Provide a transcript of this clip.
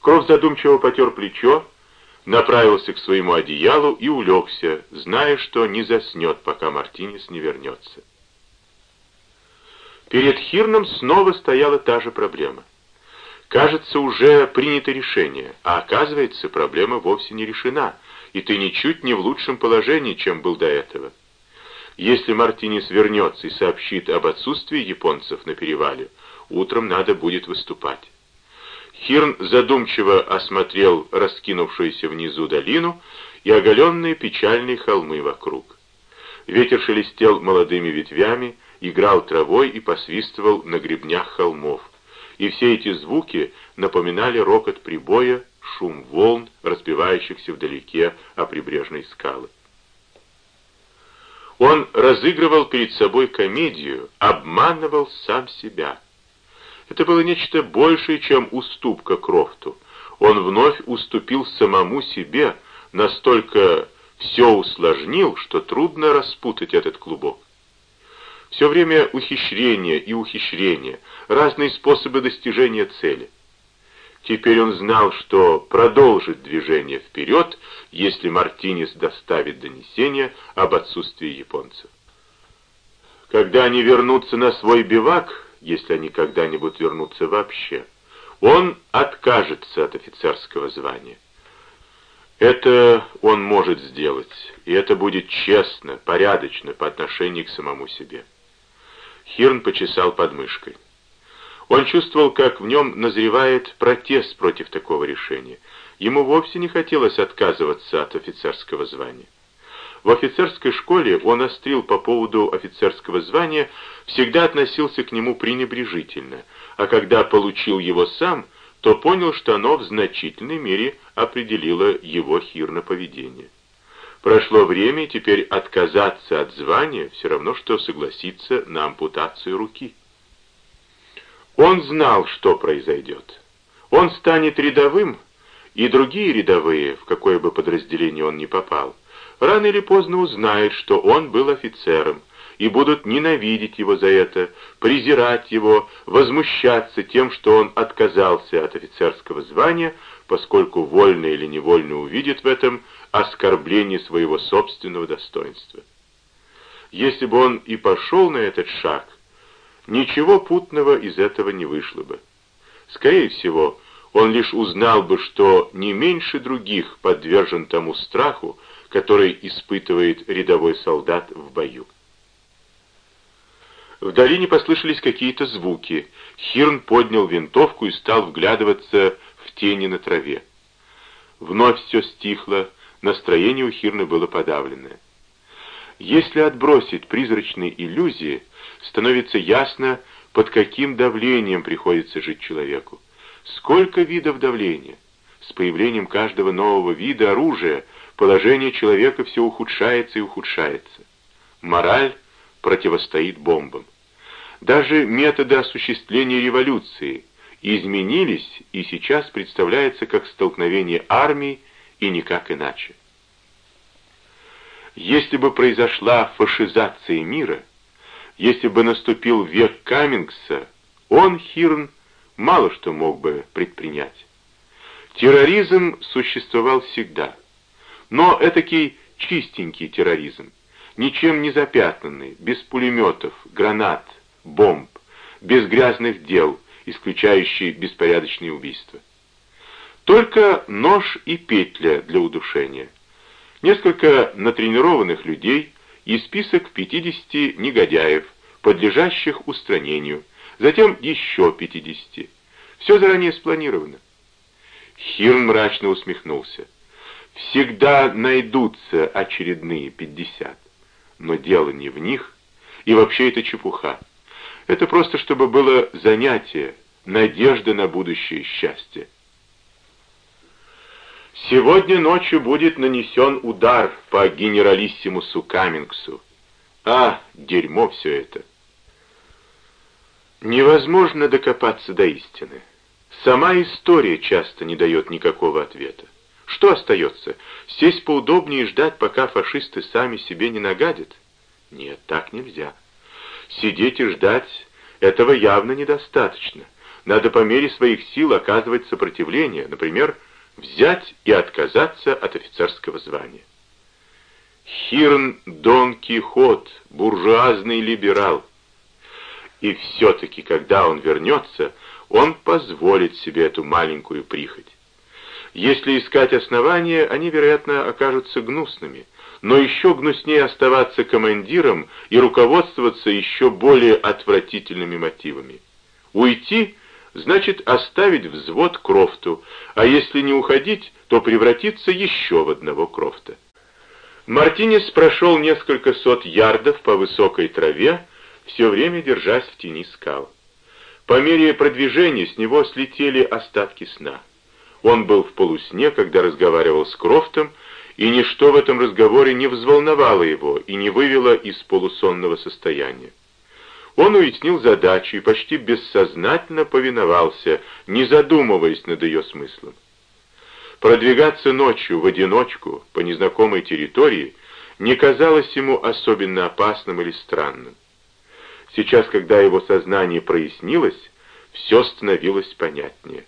Кров задумчиво потер плечо, направился к своему одеялу и улегся, зная, что не заснет, пока Мартинес не вернется. Перед Хирном снова стояла та же проблема. Кажется, уже принято решение, а оказывается, проблема вовсе не решена, и ты ничуть не в лучшем положении, чем был до этого. Если Мартинес вернется и сообщит об отсутствии японцев на перевале, утром надо будет выступать. Хирн задумчиво осмотрел раскинувшуюся внизу долину и оголенные печальные холмы вокруг. Ветер шелестел молодыми ветвями, играл травой и посвистывал на гребнях холмов. И все эти звуки напоминали рокот прибоя, шум волн, разбивающихся вдалеке о прибрежные скалы. Он разыгрывал перед собой комедию, обманывал сам себя. Это было нечто большее, чем уступка Крофту. Он вновь уступил самому себе, настолько все усложнил, что трудно распутать этот клубок. Все время ухищрения и ухищрения, разные способы достижения цели. Теперь он знал, что продолжит движение вперед, если Мартинес доставит донесение об отсутствии японцев. Когда они вернутся на свой бивак, если они когда-нибудь вернутся вообще, он откажется от офицерского звания. Это он может сделать, и это будет честно, порядочно по отношению к самому себе. Хирн почесал подмышкой. Он чувствовал, как в нем назревает протест против такого решения. Ему вовсе не хотелось отказываться от офицерского звания. В офицерской школе он острил по поводу офицерского звания, всегда относился к нему пренебрежительно, а когда получил его сам, то понял, что оно в значительной мере определило его хирно поведение. Прошло время, теперь отказаться от звания все равно, что согласиться на ампутацию руки. Он знал, что произойдет. Он станет рядовым, и другие рядовые, в какое бы подразделение он ни попал, рано или поздно узнают, что он был офицером, и будут ненавидеть его за это, презирать его, возмущаться тем, что он отказался от офицерского звания, поскольку вольно или невольно увидит в этом оскорбление своего собственного достоинства. Если бы он и пошел на этот шаг, ничего путного из этого не вышло бы. Скорее всего, он лишь узнал бы, что не меньше других подвержен тому страху, который испытывает рядовой солдат в бою. В долине послышались какие-то звуки. Хирн поднял винтовку и стал вглядываться в тени на траве. Вновь все стихло, настроение у Хирна было подавленное. Если отбросить призрачные иллюзии, становится ясно, под каким давлением приходится жить человеку. Сколько видов давления? С появлением каждого нового вида оружия положение человека все ухудшается и ухудшается. Мораль противостоит бомбам. Даже методы осуществления революции изменились и сейчас представляется как столкновение армий и никак иначе. Если бы произошла фашизация мира, если бы наступил век Каммингса, он, Хирн, мало что мог бы предпринять. Терроризм существовал всегда, но этакий чистенький терроризм, ничем не запятнанный, без пулеметов, гранат, бомб, без грязных дел, исключающий беспорядочные убийства. Только нож и петля для удушения. Несколько натренированных людей и список 50 негодяев, подлежащих устранению, затем еще 50. Все заранее спланировано. Хирн мрачно усмехнулся. Всегда найдутся очередные 50. Но дело не в них, и вообще это чепуха. Это просто чтобы было занятие, надежда на будущее счастье. Сегодня ночью будет нанесен удар по генералиссимусу Каммингсу. А, дерьмо все это. Невозможно докопаться до истины. Сама история часто не дает никакого ответа. Что остается? Сесть поудобнее и ждать, пока фашисты сами себе не нагадят? Нет, так нельзя. Сидеть и ждать этого явно недостаточно. надо по мере своих сил оказывать сопротивление, например, взять и отказаться от офицерского звания. Хирн Дон Кихот, буржуазный либерал. И все-таки, когда он вернется, он позволит себе эту маленькую прихоть. Если искать основания, они, вероятно, окажутся гнусными, но еще гнуснее оставаться командиром и руководствоваться еще более отвратительными мотивами. Уйти значит оставить взвод Крофту, а если не уходить, то превратиться еще в одного Крофта. Мартинес прошел несколько сот ярдов по высокой траве, все время держась в тени скал. По мере продвижения с него слетели остатки сна. Он был в полусне, когда разговаривал с Крофтом, и ничто в этом разговоре не взволновало его и не вывело из полусонного состояния. Он уяснил задачу и почти бессознательно повиновался, не задумываясь над ее смыслом. Продвигаться ночью в одиночку по незнакомой территории не казалось ему особенно опасным или странным. Сейчас, когда его сознание прояснилось, все становилось понятнее.